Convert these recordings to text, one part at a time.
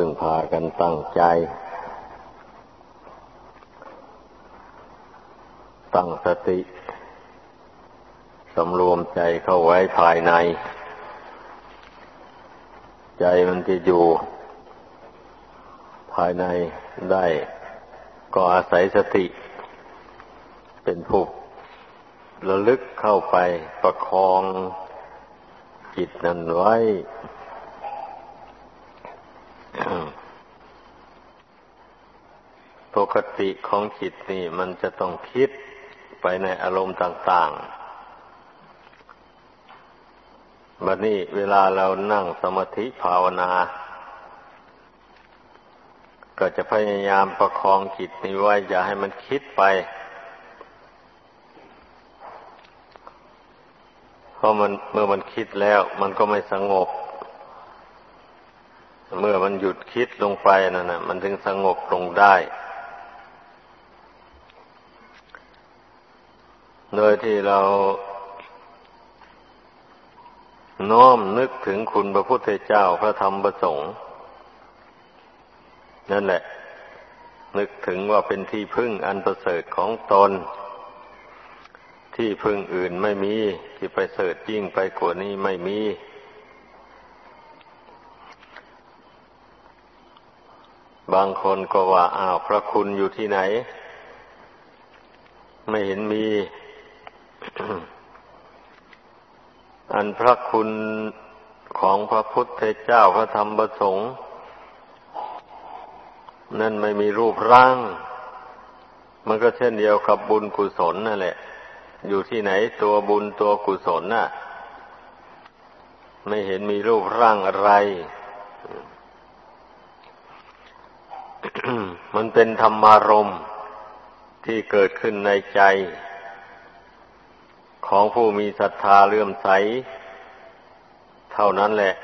พึ่งพากันตั้งใจ ตั้งสติสำรวมใจเข้าไว้ภายใน ใจมันจะอยู่ ภายในได้ ก็อาศัยสติ เป็นผู้ระลึกเข้าไปประคองจิตนั้นไว้ ปกติของจิตนี่มันจะต้องคิดไปในอารมณ์ต่าง ๆ บัดนี้เวลาเรานั่งสมาธิภาวนา ก็จะพยายามประคองจิตนี้ไว้ อย่าให้มันคิดไป เพราะมันเมื่อมันคิดแล้ว มันก็ไม่สงบ เมื่อมันหยุดคิดลงไปนั่นนะมันถึงสงบลงได้โดยที่เราน้อมนึกถึงคุณพระพุทธเจ้าพระธรรมประสงค์นั่นแหละ นึกถึงว่าเป็นที่พึ่งอันประเสริฐของตน ที่พึ่งอื่นไม่มี ที่ไปเสริฐยิ่งไปกว่านี้ไม่มี บางคนก็ว่าอ้าวพระคุณอยู่ที่ไหน ไม่เห็นมี อันพระคุณของพระพุทธเจ้าพระธรรมประสงค์ นั่นไม่มีรูปร่าง มันก็เช่นเดียวกับบุญกุศลนั่นแหละ อยู่ที่ไหนตัวบุญตัวกุศลน่ะ ไม่เห็นมีรูปร่างอะไร มันเป็นธรรมารมที่เกิดขึ้นในใจ ของผู้มีศรัทธาเลื่อมใส เท่านั้นแหละ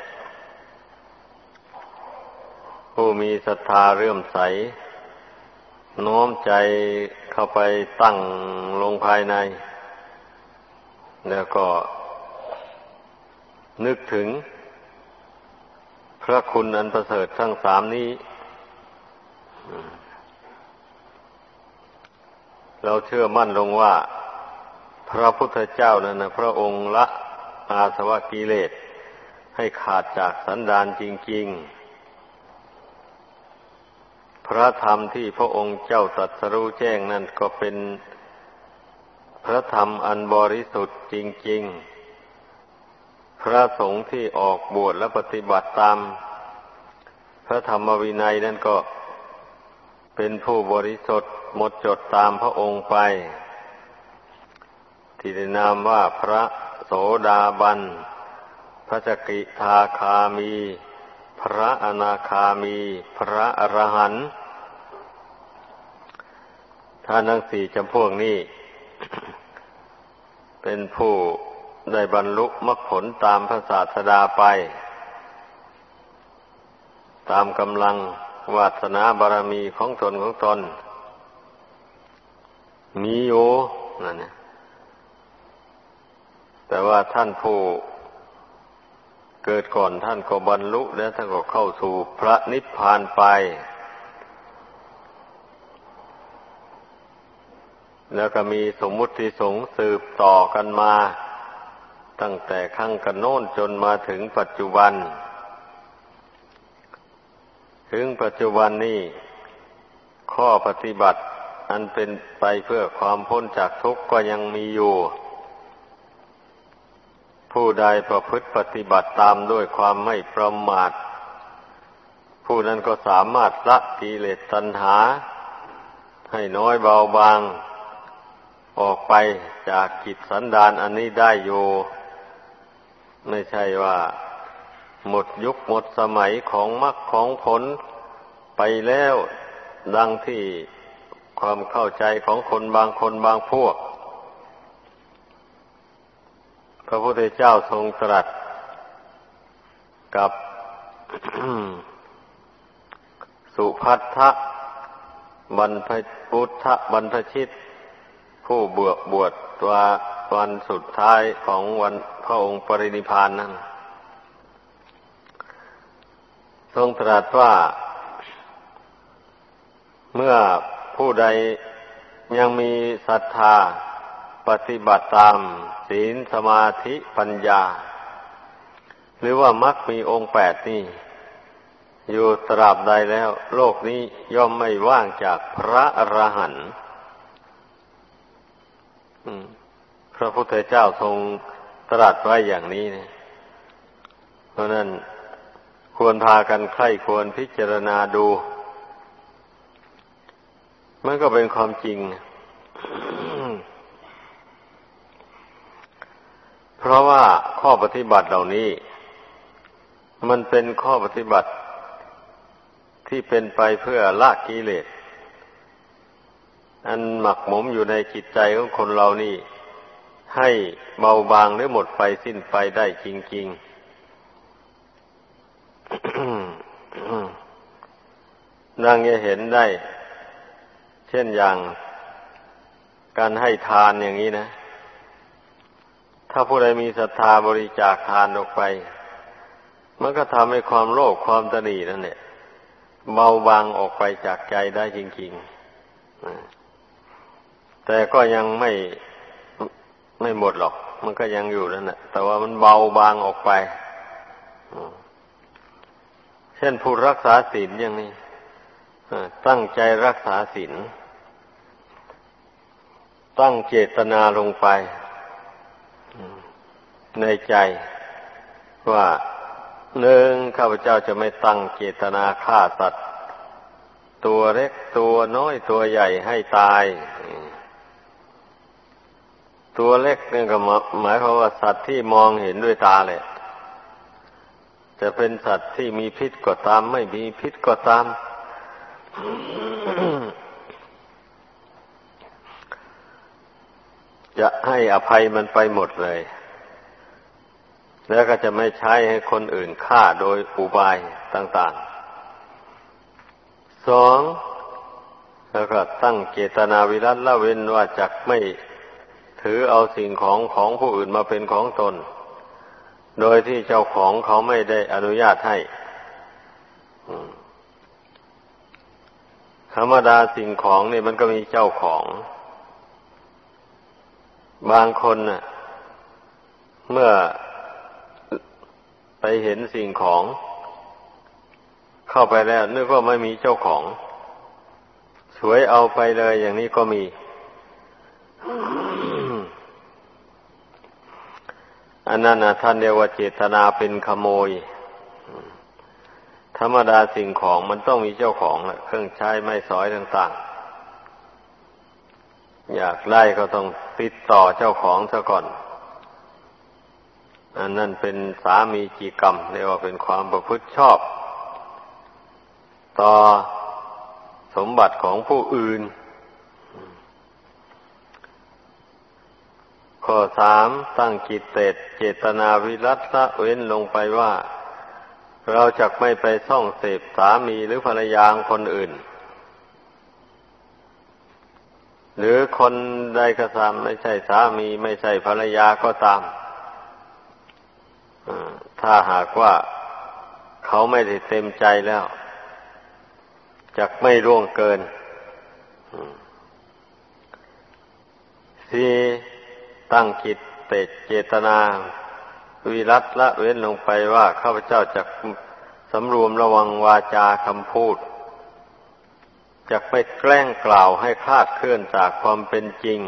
ผู้มีศรัทธาเลื่อมใสโน้มใจเข้าไปตั้งลงภายใน แล้วก็นึกถึงพระคุณอันประเสริฐทั้งสามนี้ เราเชื่อมั่นลงว่า พระพุทธเจ้านั้นนะพระองค์ละอาสวะกิเลสให้ขาดจากสันดานจริง ๆ พระธรรมที่พระองค์เจ้าตรัสรู้แจ้งนั่นก็เป็นพระธรรมอันบริสุทธิ์จริง ๆ พระสงฆ์ที่ออกบวชและปฏิบัติตาม พระธรรมวินัยนั่นก็ เป็นผู้บริสุทธิ์หมดจดตามพระองค์ไป ที่ได้นามว่าพระโสดาบัน พระจกิทาคามี พระอนาคามี พระอรหันต์ท่านทั้งสี่จำพวกนี้ เป็นผู้ได้บรรลุมรรคผลตามพระศาสดาไป ตามกำลัง วาสนาบารมีของตนของตน มีอยู่นั่นนี่ยแต่ว่าท่านผู้เกิดก่อนท่านก็บรรลุแล้วท่านก็เข้าสู่พระนิพพานไป แล้วก็มีสมมุติสงสืบต่อกันมา ตั้งแต่ขั้งกันโน้นจนมาถึงปัจจุบัน ถึงปัจจุบันนี้ข้อปฏิบัติอันเป็นไปเพื่อความพ้นจากทุกข์ก็ยังมีอยู่ ผู้ใดประพฤติปฏิบัติตามด้วยความไม่ประมาท ผู้นั้นก็สามารถละกิเลสตัณหา ให้น้อยเบาบาง ออกไปจากกิจสันดานอันนี้ได้อยู่ ไม่ใช่ว่า หมดยุคหมดสมัยของมรรคของผล ไปแล้วดังที่ความเข้าใจของคนบางคนบางพวก พระพุทธเจ้าทรงตรัสกับสุพัทธะบรรพพุทธบรรพชิต ผู้บวชบวชตัววันสุดท้ายของวันพระองค์ปรินิพานนั้น ทรงตรัสว่า เมื่อผู้ใดยังมีศรัทธาปฏิบัติตามศีลสมาธิปัญญา หรือว่ามักมีองค์แปดนี่ อยู่ตราบใดแล้ว โลกนี้ย่อมไม่ว่างจากพระอรหันต์พระพุทธเจ้าทรงตรัสไว้อย่างนี้เนี่ยเพราะนั้นควรพากันใคร่ควรพิจารณาดู มันก็เป็นความจริง เพราะว่าข้อปฏิบัติเหล่านี้ มันเป็นข้อปฏิบัติที่เป็นไปเพื่อละกิเลส อันหมักหมมอยู่ในจิตใจของคนเรานี่ ให้เบาบางหรือหมดไปสิ้นไปได้จริง ๆดังจะเห็นได้ เช่นอย่างการให้ทานอย่างนี้นะ ถ้าผู้ใดมีศรัทธาบริจาคทานออกไป มันก็ทำให้ความโลภความตนีนั่นเนี่ยเบาบางออกไปจากใจได้จริงๆ แต่ก็ยังไม่ไม่หมดหรอก มันก็ยังอยู่นั่นแหละแต่ว่ามันเบาบางออกไป เช่นผู้รักษาศีลอย่างนี้ตั้งใจรักษาศีล ตั้งเจตนาลงไป ในใจว่าหนึ่งข้าพเจ้าจะไม่ตั้งเจตนาฆ่าสัตว์ ตัวเล็กตัวน้อยตัวใหญ่ให้ตาย ตัวเล็กนี่ก็หมายความว่าสัตว์ที่มองเห็นด้วยตาเลยจะเป็นสัตว์ที่มีพิษก็ตาม ไม่มีพิษก็ตาม จะให้อภัยมันไปหมดเลย แล้วก็จะไม่ใช้ให้คนอื่นฆ่าโดยอุบายต่างๆสองแล้วก็ตั้งเจตนาวิรัตละเว้นว่าจักไม่ถือเอาสิ่งของของผู้อื่นมาเป็นของตน โดยที่เจ้าของเขาไม่ได้อนุญาตให้ธรรมดาสิ่งของนี่มันก็มีเจ้าของ บางคนน่ะ เมื่อไปเห็นสิ่งของ เข้าไปแล้วนึกว่าไม่มีเจ้าของ สวยเอาไปเลยอย่างนี้ก็มี อันนั้นนะท่านเรียกว่าเจตนาเป็นขโมย ธรรมดาสิ่งของมันต้องมีเจ้าของแหละเครื่องใช้ไม้สอยต่าง ๆ อยากไล่ก็ต้องติดต่อเจ้าของซะก่อน อันนั้นเป็นสามีจีกรรมเรียกว่าเป็นความประพฤติชอบ ต่อสมบัติของผู้อื่น ข้อสามตั้งกิจเตดเจตนาวิรัตละเว้นลงไปว่า เราจะไม่ไปส่องเสพสามีหรือภรรยาคนอื่น หรือคนใดก็ตามไม่ใช่สามีไม่ใช่ภรรยาก็ตามถ้าหากว่าเขาไม่ได้เต็มใจแล้วจะไม่ร่วงเกินสี่ตั้งจิตเตเจตนา วิรัตละเว้นลงไปว่าข้าพเจ้าจะสำรวมระวังวาจาคำพูด จะไม่แกล้งกล่าวให้คลาดเคลื่อนจากความเป็นจริง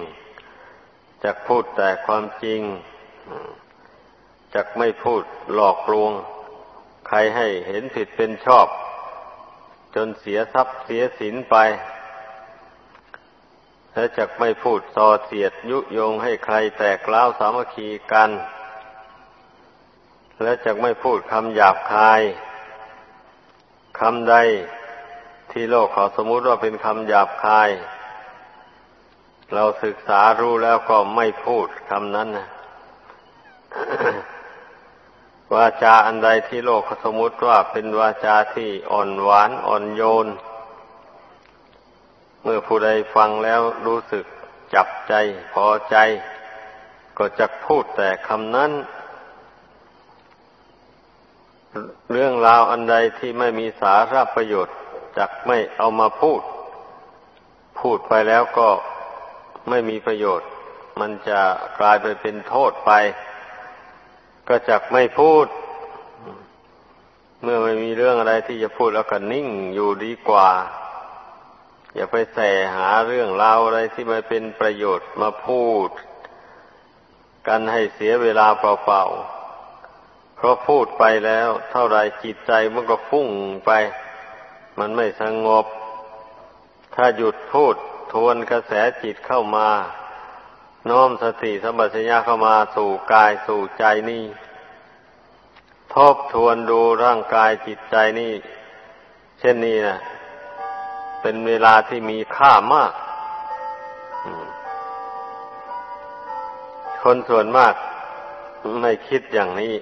จะพูดแต่ความจริงจักไม่พูดหลอกลวง ใครให้เห็นผิดเป็นชอบ จนเสียทรัพย์เสียสินไปและจักไม่พูดส่อเสียดยุยงให้ใครแตกล้าสามัคคีกัน และจักไม่พูดคำหยาบคายคำใด ที่โลกเขาสมมุติว่าเป็นคำหยาบคาย เราศึกษารู้แล้วก็ไม่พูดคำนั้นนะวาจาอันใดที่โลกสมมติว่าเป็นวาจาที่อ่อนหวานอ่อนโยน เมื่อผู้ใดฟังแล้วรู้สึกจับใจพอใจ ก็จะพูดแต่คำนั้นเรื่องราวอันใดที่ไม่มีสาระประโยชน์ จักไม่เอามาพูด พูดไปแล้วก็ไม่มีประโยชน์ มันจะกลายไปเป็นโทษไป ก็จักไม่พูด เมื่อไม่มีเรื่องอะไรที่จะพูดแล้วก็นิ่งอยู่ดีกว่า อย่าไปแสหาเรื่องราวอะไรที่ไม่เป็นประโยชน์มาพูด กันให้เสียเวลาเปล่าๆเพราะพูดไปแล้ว เท่าไรจิตใจมันก็ฟุ้งไป มันไม่สงบ ถ้าหยุดพูดทวนกระแสจิตเข้ามา น้อมสติสัมปชัญญะเข้ามาสู่กายสู่ใจนี่ทบทวนดูร่างกายจิตใจนี่ เช่นนี้นะเป็นเวลาที่มีค่ามาก คนส่วนมากไม่คิดอย่างนี้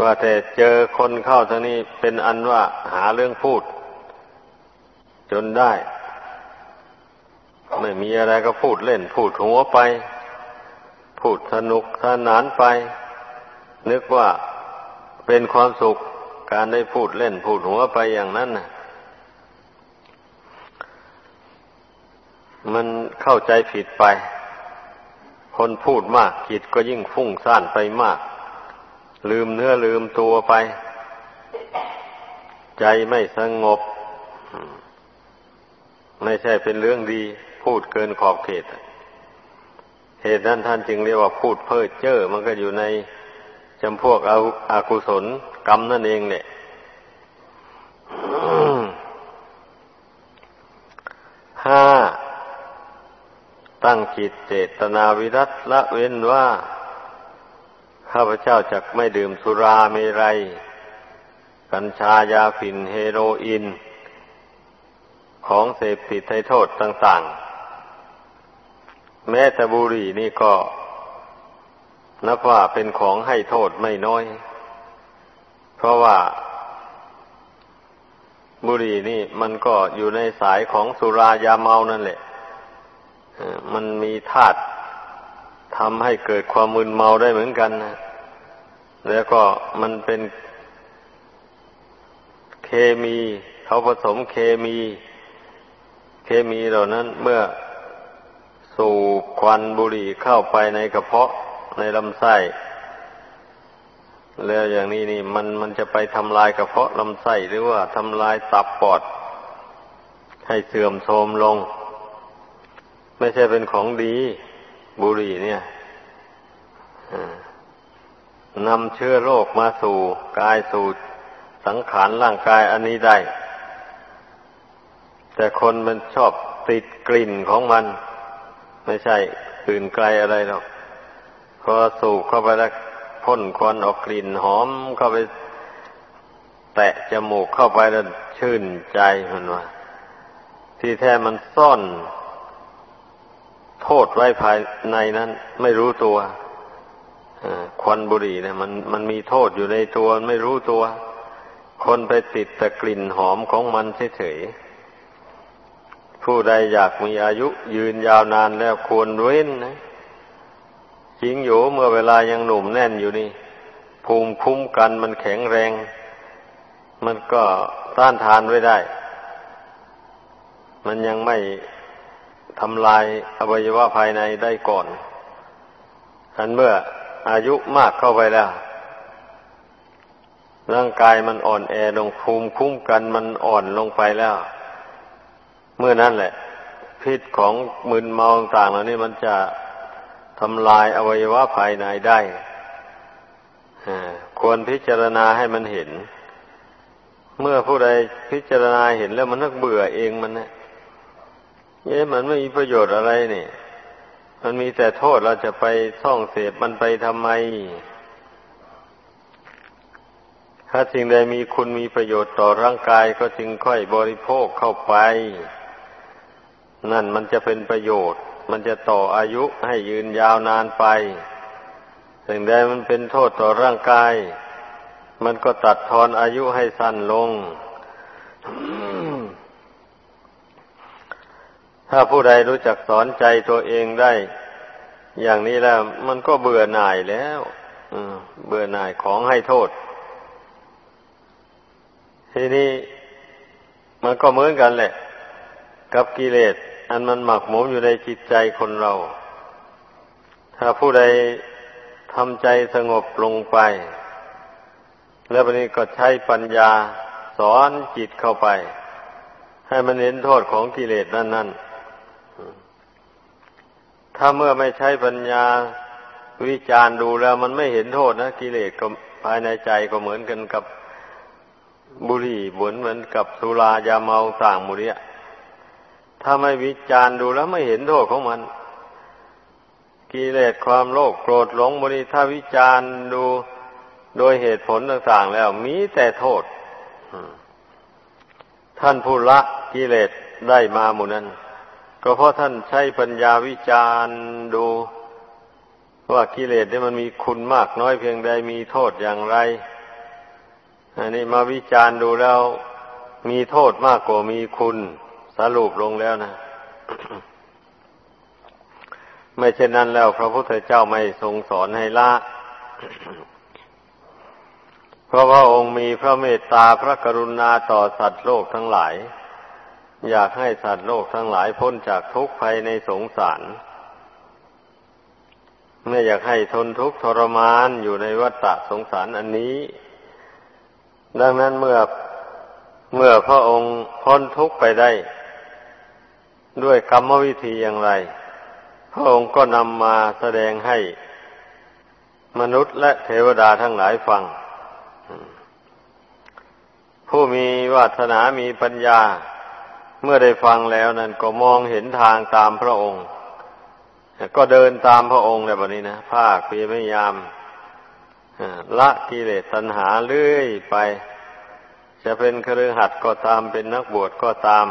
ว่าแต่เจอคนเข้าทางนี้เป็นอันว่าหาเรื่องพูด จนได้ ไม่มีอะไรก็พูดเล่น พูดหัวไป พูดสนุกสนานไป นึกว่าเป็นความสุขการได้พูดเล่น พูดหัวไปอย่างนั้นนะมันเข้าใจผิดไป คนพูดมากจิตก็ยิ่งฟุ้งซ่านไปมาก ลืมเนื้อลืมตัวไป ใจไม่สงบ ไม่ใช่เป็นเรื่องดี พูดเกินขอบเขต เหตุนั้นท่านจึงเรียกว่าพูดเพ้อเจ้อมันก็อยู่ในจำพวกอาอากุศลกรรมนั่นเองเนี่ยห้าตั้งจิตเจตนาวิรัตละเว้นว่า ข้าพเจ้าจะไม่ดื่มสุราเมรัย กัญชายาฝิ่นเฮโรอีนของเสพติดให้โทษต่าง ๆ แม้แต่บุหรี่นี่ก็นับว่าเป็นของให้โทษไม่น้อย เพราะว่า บุหรี่นี่มันก็อยู่ในสายของสุรายาเมานั่นแหละ มันมีธาตุำให้เกิดความมึนเมาได้เหมือนกันนะแล้วก็มันเป็นเคมี เขาผสมเคมี เคมีเหล่านั้นเมื่อสูบควันบุหรี่เข้าไปในกระเพาะในลำไส้ แล้วอย่างนี้นี่ มันมันจะไปทำลายกระเพาะลำไส้หรือว่าทำลายตับปอด ให้เสื่อมโทรมลง ไม่ใช่เป็นของดี บุหรี่เนี่ยนำเชื้อโรคมาสู่กายสู่สังขารร่างกายอันนี้ได้ แต่คนมันชอบติดกลิ่นของมัน ไม่ใช่อื่นไกลอะไรหรอกพอสูบเข้าไปแล้วพ่นควันออกกลิ่นหอมเข้าไป แตะจมูกเข้าไปแล้วชื่นใจมันว่าที่แท้มันซ่อน โทษไว้ภายในนั้น ไม่รู้ตัวควันบุหรี่เนี่ยมันมันมีโทษอยู่ในตัวไม่รู้ตัว คนไปติดแต่กลิ่นหอมของมันเฉยๆผู้ใดอยากมีอายุยืนยาวนานแล้วควรเว้นนะจริงอยู่เมื่อเวลายังหนุ่มแน่นอยู่นี่ ภูมิคุ้มกันมันแข็งแรง มันก็ต้านทานไว้ได้ มันยังไม่ ทำลายอวัยวะภายในได้ก่อนอันเมื่ออายุมากเข้าไปแล้ว ร่างกายมันอ่อนแอลงภูมิคุ้มกันมันอ่อนลงไปแล้ว เมื่อนั้นแหละ พิษของมึนเมาต่างเหล่านี้มันจะทำลายอวัยวะภายในได้ควรพิจารณาให้มันเห็น เมื่อผู้ใดพิจารณาเห็นแล้วมันนักเบื่อเองมันนะ เอ๊ะมันไม่มีประโยชน์อะไรเนี่ย มันมีแต่โทษเราจะไปท่องเสพมันไปทำไม ถ้าสิ่งใดมีคุณมีประโยชน์ต่อร่างกายก็จึงค่อยบริโภคเข้าไป นั่นมันจะเป็นประโยชน์ มันจะต่ออายุให้ยืนยาวนานไป สิ่งใดมันเป็นโทษต่อร่างกาย มันก็ตัดทอนอายุให้สั้นลง ถ้าผู้ใดรู้จักสอนใจตัวเองได้ อย่างนี้แล้ว มันก็เบื่อหน่ายแล้วเบื่อหน่ายของให้โทษ ทีนี้มันก็เหมือนกันแหละ กับกิเลส อันมันหมักหมมอยู่ในจิตใจคนเรา ถ้าผู้ใดทำใจสงบลงไป แล้ววันนี้ก็ใช้ปัญญาสอนจิตเข้าไป ให้มันเห็นโทษของกิเลสนั่นนั่น ถ้าเมื่อไม่ใช้ปัญญาวิจารดูแล้ว มันไม่เห็นโทษนะกิเลสก็ภายในใจก็เหมือนกันกับบุหรี่เหมือนเหมือนกับสุรายาเมาส่างมุรียถ้าไม่วิจารดูแล้วไม่เห็นโทษของมัน กิเลสความโลภโกรธหลงมุรีถ้าวิจารดูโดยเหตุผลต่างๆแล้ว มีแต่โทษ ท่านผู้ละกิเลสได้มาหมู่นั้น ก็เพราะท่านใช้ปัญญาวิจารดูว่ากิเลสเนี่ยมันมีคุณมากน้อยเพียงใดมีโทษอย่างไร อันนี้มาวิจารดูแล้ว มีโทษมากกว่ามีคุณสรุปลงแล้วนะไม่เช่นนั้นแล้ว พระพุทธเจ้าไม่ทรงสอนให้ละ เพราะว่าองค์มีพระเมตตาพระกรุณาต่อสัตว์โลกทั้งหลาย อยากให้สัตว์โลกทั้งหลายพ้นจากทุกข์ภัยในสงสาร ไม่อยากให้ทนทุกข์ทรมานอยู่ในวัฏสงสารอันนี้ ดังนั้นเมื่อเมื่อพระองค์พ้นทุกข์ไปได้ ด้วยกรรมวิธีอย่างไร พระองค์ก็นำมาแสดงให้มนุษย์และเทวดาทั้งหลายฟัง ผู้มีวาสนามีปัญญา เมื่อได้ฟังแล้วนั้นก็มองเห็นทางตามพระองค์ ก็เดินตามพระองค์เลยแบบนี้นะภาคพยายามละกิเลสตัณหาเรื่อยไป จะเป็นครือหัดก็ตามเป็นนักบวชก็ตาม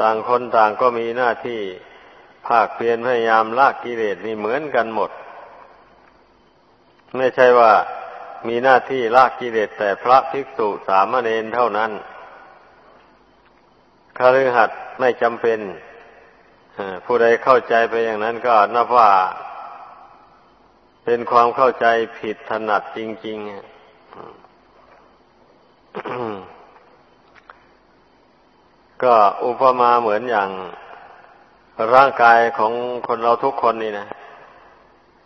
ต่างคนต่างก็มีหน้าที่ภาคเพียรพยายามละกิเลสนี่เหมือนกันหมด ไม่ใช่ว่ามีหน้าที่ละกิเลสแต่พระภิกษุสามเณรเท่านั้น คฤหัสไม่จำเป็นผู้ใดเข้าใจไปอย่างนั้นก็นับว่า เป็นความเข้าใจผิดถนัดจริง ๆ ก็อุปมาเหมือนอย่างร่างกายของคนเราทุกคนนี่นะ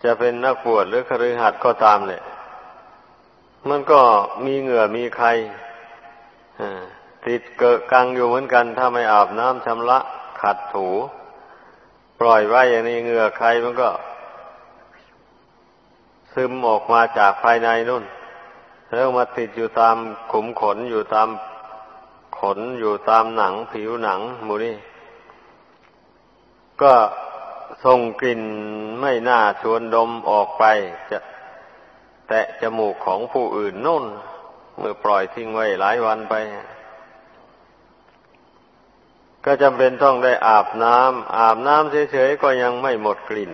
จะเป็นนักบวชหรือคฤหัสถ์ก็ตามเลยมันก็มีเหงื่อมีใคร ติดเกะกังอยู่เหมือนกัน ถ้าไม่อาบน้ำชำระขัดถู ปล่อยไว้อย่างนี้เหงื่อใครมันก็ ซึมออกมาจากภายในนู่น แล้วมาติดอยู่ตามขุมขนอยู่ตามขนอยู่ตามหนังผิวหนังมูนี่ก็ส่งกลิ่นไม่น่าชวนดมออกไป จะแตะจมูกของผู้อื่นนู่น เมื่อปล่อยทิ้งไว้หลายวันไป ก็จำเป็นต้องได้อาบน้ำอาบน้ำเฉยๆก็ยังไม่หมดกลิ่น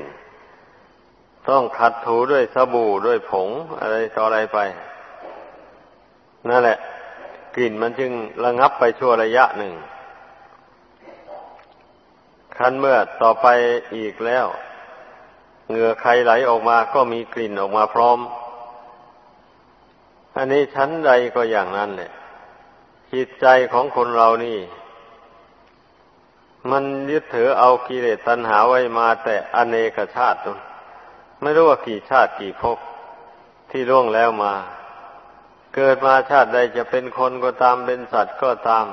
ต้องขัดถูด้วยสบู่ด้วยผงอะไรต่ออะไรไป นั่นแหละ กลิ่นมันจึงระงับไปชั่วระยะหนึ่งคันเมื่อต่อไปอีกแล้ว เหงื่อใครไหลออกมาก็มีกลิ่นออกมาพร้อม อันนี้ชั้นใดก็อย่างนั้นแหละจิตใจของคนเรานี่ มันยึดถือเอากิเลสตัณหาไว้มาแต่อเนกชาตินไม่รู้ว่ากี่ชาติกี่ภพที่ล่วงแล้วมา เกิดมาชาติใดจะเป็นคนก็ตามเป็นสัตว์ก็ตาม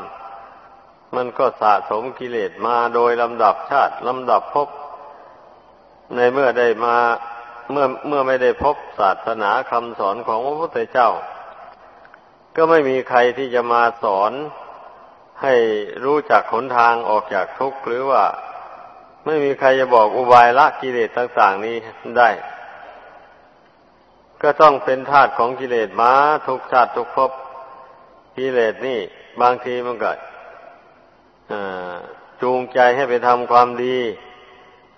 มันก็สะสมกิเลสมาโดยลำดับชาติลำดับภพในเมื่อได้มาเมื่อเมื่อไม่ได้พบศาสนาคำสอนของพระพุทธเจ้า ก็ไม่มีใครที่จะมาสอน ให้รู้จักหนทางออกจากทุกข์หรือว่า ไม่มีใครจะบอกอุบายละกิเลสต่างๆนี้ได้ ก็ต้องเป็นธาตุของกิเลสมาทุกชาติทุกภพกิเลสนี่ บางทีมันก็จูงใจให้ไปทำความดี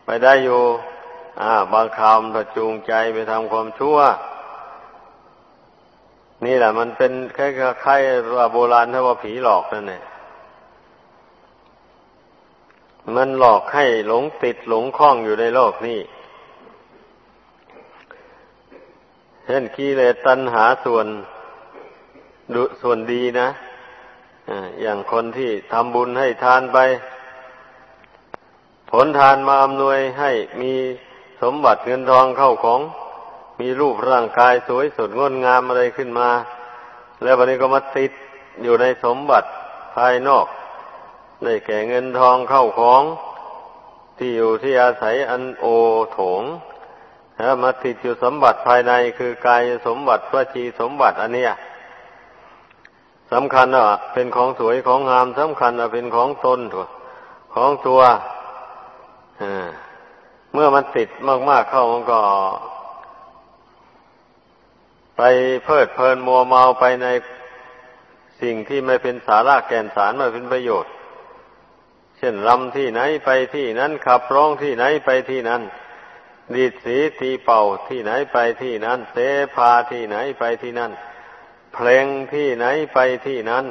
ไปได้อยู่บางคำถ้าจูงใจไปทำความชั่ว นี่แหละ มันเป็นคล้ายๆว่าโบราณถ้าว่าผีหลอกนั่นแหละ มันหลอกให้หลงติดหลงคล้องอยู่ในโลกนี้ฉะช่นกิเลสตัณหาส่วนดุส่วนดีนะอย่างคนที่ทำบุญให้ทานไป ผลทานมาอำนวยให้มีสมบัติเงินทองเข้าของ มีรูปร่างกายสวยสดงดงามอะไรขึ้นมา แล้ววันนี้ก็มาติดอยู่ในสมบัติภายนอก ได้แก่เงินทองเข้าของ ที่อยู่ที่อาศัยอันโอโถงแล้วมาติดอยู่สมบัติภายในคือกายสมบัติวจีสมบัติอันเนี้ยสำคัญว่าเป็นของสวยของงามสำคัญว่าเป็นของตนของตัวเมื่อมันติดมาก ๆเข้ามันก็ ไปเพลิดเพลินมัวเมาไปในสิ่งที่ไม่เป็นสาระแก่นสารไม่เป็นประโยชน์ ช่นลำที่ไหนไปที่นั้นขับร้องที่ไหนไปที่นั้น ดีดสีตีเป่าที่ไหนไปที่นั้นเสพาที่ไหนไปที่นั้นเพลงที่ไหนไปที่นั้น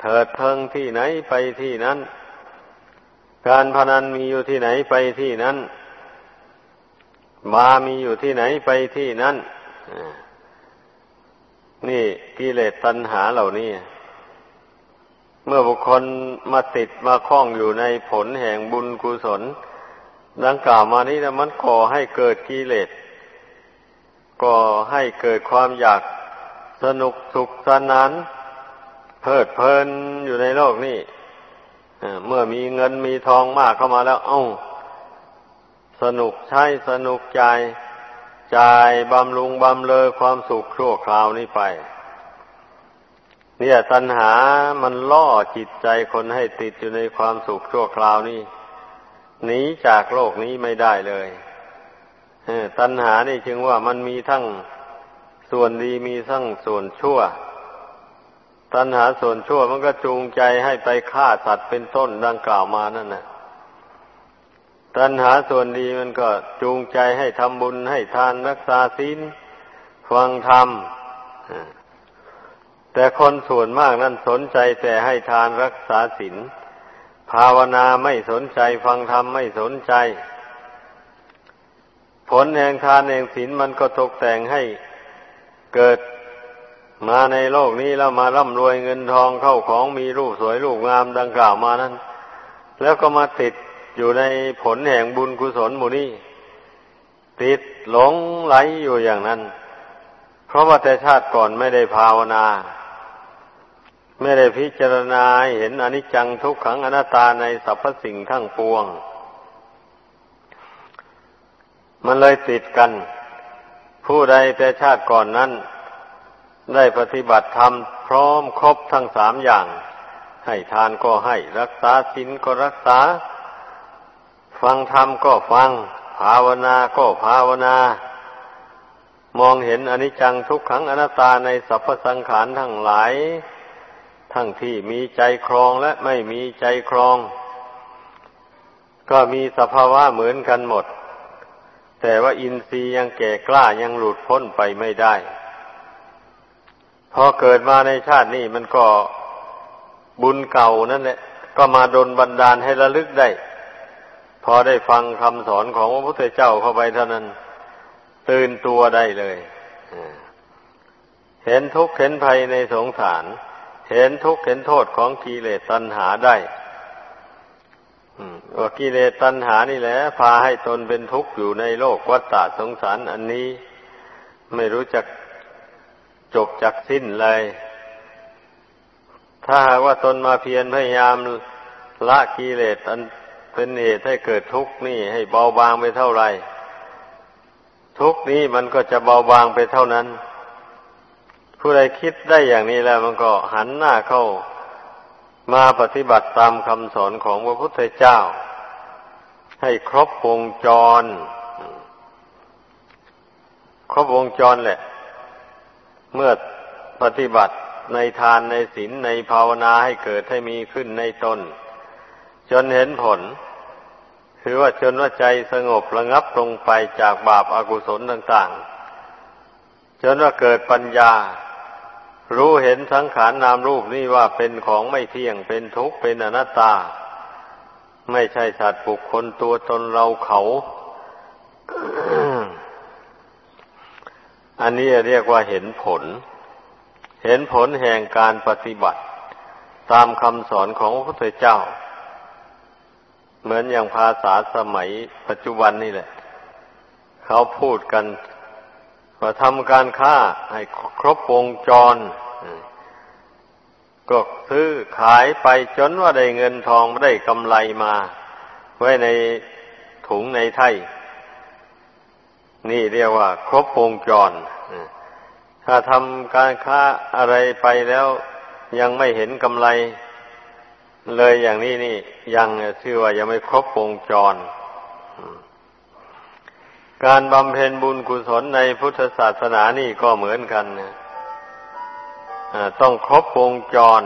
เถิดเทิงที่ไหนไปที่นั้น การพนันมีอยู่ที่ไหนไปที่นั้น มามีอยู่ที่ไหนไปที่นั้น นี่กิเลสตัณหาเหล่านี้ เมื่อบุคคลมาติดมาคล้องอยู่ในผลแห่งบุญกุศล ดังกล่าวมานี้นะมันก่อให้เกิดกิเลสก่อให้เกิดความอยากสนุกสุขสนาน เพลิดเพลินอยู่ในโลกนี้เมื่อมีเงินมีทองมากเข้ามาแล้ว เอา้า สนุกใช้สนุกใจ จ่ายบำรุงบำเลอความสุขชั่วคราวนี้ไป เนี่ยตัณหามันล่อจิตใจคนให้ติดอยู่ในความสุขชั่วคราวนี้หนีจากโลกนี้ไม่ได้เลยตัณหานี่จึงว่ามันมีทั้งส่วนดีมีทั้งส่วนชั่ว ตัณหาส่วนชั่วมันก็จูงใจให้ไปฆ่าสัตว์เป็นต้นดังกล่าวมานั่นนะตัณหาส่วนดีมันก็จูงใจให้ทำบุญให้ทานรักษาศีลฟังธรรม แต่คนส่วนมากนั้นสนใจแต่ให้ทานรักษาศีลภาวนาไม่สนใจฟังธรรมไม่สนใจ ผลแห่งทานแห่งศีลมันก็ตกแต่งให้เกิดมาในโลกนี้แล้วมาร่ำรวยเงินทองเข้าของมีรูปสวยรูปงามดังกล่าวมานั้น แล้วก็มาติดอยู่ในผลแห่งบุญกุศลหมู่นี้ ติดหลงไหลอยู่อย่างนั้น เพราะว่าแต่ชาติก่อนไม่ได้ภาวนา ไม่ได้พิจารณาเห็นอนิจจังทุกขังอนัตตาในสรรพสิ่งทั้งปวง มันเลยติดกัน ผู้ใดแต่ชาติก่อนนั้น ได้ปฏิบัติธรรมพร้อมครบทั้งสามอย่าง ให้ทานก็ให้ รักษาศีลก็รักษา ฟังธรรมก็ฟัง ภาวนาก็ภาวนามองเห็นอนิจจังทุกขังอนัตตาในสรรพสังขารทั้งหลาย ทั้งที่มีใจครองและไม่มีใจครอง ก็มีสภาวะเหมือนกันหมด แต่ว่าอินทรีย์ยังแก่กล้ายังหลุดพ้นไปไม่ได้พอเกิดมาในชาตินี้มันก็บุญเก่านั่นแหละก็มาดนบันดาลให้ระลึกได้ พอได้ฟังคำสอนของพระพุทธเจ้าเข้าไปเท่านั้น ตื่นตัวได้เลย เห็นทุกข์เห็นภัยในสงสาร เห็นทุกข์เห็นโทษของกิเลสตัณหาได้ว่ากิเลสตัณหานี่แหละพาให้ตนเป็นทุกข์อยู่ในโลกวัฏฏะสงสารอันนี้ ไม่รู้จักจบจักสิ้นเลย ถ้าหากว่าตนมาเพียรพยายามละกิเลสอันเป็นเหตุให้เกิดทุกข์นี่ ให้เบาบางไปเท่าไหร่ ทุกข์นี้มันก็จะเบาบางไปเท่านั้น ผู้ใดคิดได้อย่างนี้แล้วมันก็หันหน้าเข้ามาปฏิบัติตามคำสอนของพระพุทธเจ้า ให้ครบวงจร ครบวงจรแหละ เมื่อปฏิบัติในทานในศีลในภาวนาให้เกิดให้มีขึ้นในตน จนเห็นผล คือว่าจนว่าใจสงบระงับลงไปจากบาปอากุศลต่าง ๆ จนว่าเกิดปัญญา รู้เห็นสังขารนามรูปนี่ว่าเป็นของไม่เที่ยงเป็นทุกข์เป็นอนัตตา ไม่ใช่สัตว์บุคคลตัวตนเราเขาออันนี้เรียกว่าเห็นผล เห็นผลแห่งการปฏิบัติ ตามคำสอนของพระพุทธเจ้า เหมือนอย่างภาษาสมัยปัจจุบันนี่แหละ เขาพูดกัน ว่าทำการค้าให้ครบวงจร ก็ซื้อขายไปจนว่าได้เงินทองได้กำไรมา ไว้ในถุงในไถ่นี่เรียกว่า ครบวงจร ถ้าทำการค้าอะไรไปแล้วยังไม่เห็นกำไร เลยอย่างนี้นี่ ยังชื่อว่ายังไม่ครบวงจร การบำเพ็ญบุญกุศลในพุทธศาสนานี่ก็เหมือนกันนะต้องครบวงจร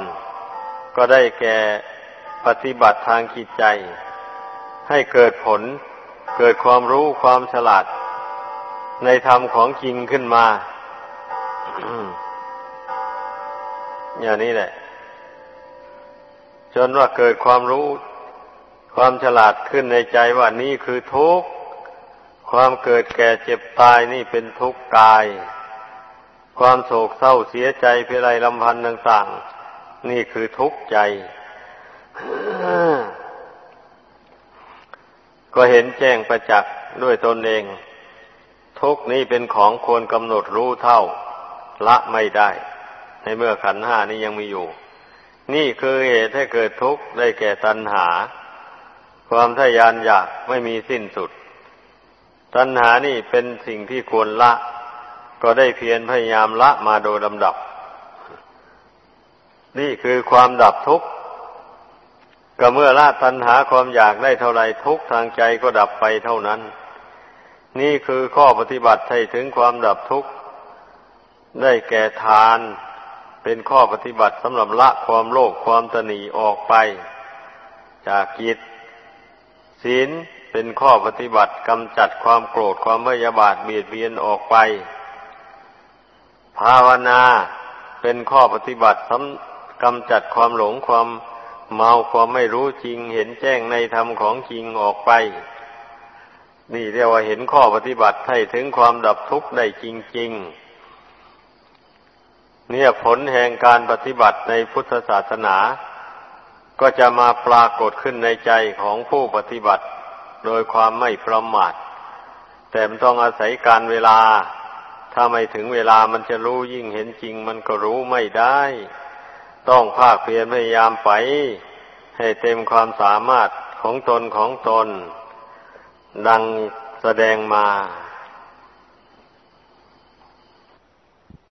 ก็ได้แก่ปฏิบัติทางจิตใจ ให้เกิดผล เกิดความรู้ความฉลาด ในธรรมของจริงขึ้นมา อย่างนี้แหละ จนว่าเกิดความรู้ความฉลาดขึ้นในใจว่านี่คือทุกข์ ความเกิดแก่เจ็บตายนี่เป็นทุกข์กาย ความโศกเศร้าเสียใจเพลไรลำพันธ์ต่างๆ นี่คือทุกข์ใจ ก็เห็นแจ้งประจักษ์ด้วยตนเอง ทุกนี้เป็นของควรกำหนดรู้เท่า ละไม่ได้ ในเมื่อขันห้านี้ยังมีอยู่ นี่คือเหตุให้เกิดทุกข์ได้แก่ตัณหา ความทยานอยากไม่มีสิ้นสุด ตัณหานี่เป็นสิ่งที่ควรละ ก็ได้เพียรพยายามละมาโดยลำดับ นี่คือความดับทุกข์ก็เมื่อละตัณหาความอยากได้เท่าไรทุกทางใจก็ดับไปเท่านั้น นี่คือข้อปฏิบัติให้ถึงความดับทุกข์ได้แก่ทานเป็นข้อปฏิบัติสำหรับละความโลภความตนีออกไป จากกิจ ศีลเป็นข้อปฏิบัติกำจัดความโกรธความไม่ยาบาดเบียดเบียนออกไป ภาวนาเป็นข้อปฏิบัติสำกำจัดความหลงความเมาความไม่รู้จริง เห็นแจ้งในธรรมของจริงออกไป นี่เรียกว่าเห็นข้อปฏิบัติให้ถึงความดับทุกข์ได้จริง ๆ เนี่ยผลแห่งการปฏิบัติในพุทธศาสนา ก็จะมาปรากฏขึ้นในใจของผู้ปฏิบัติ โดยความไม่ประมาท แต่มันต้องอาศัยการเวลา ถ้าไม่ถึงเวลามันจะรู้ยิ่งเห็นจริง มันก็รู้ไม่ได้ ต้องภาคเพียรพยายามไป ให้เต็มความสามารถของตนของตน ดังแสดงมา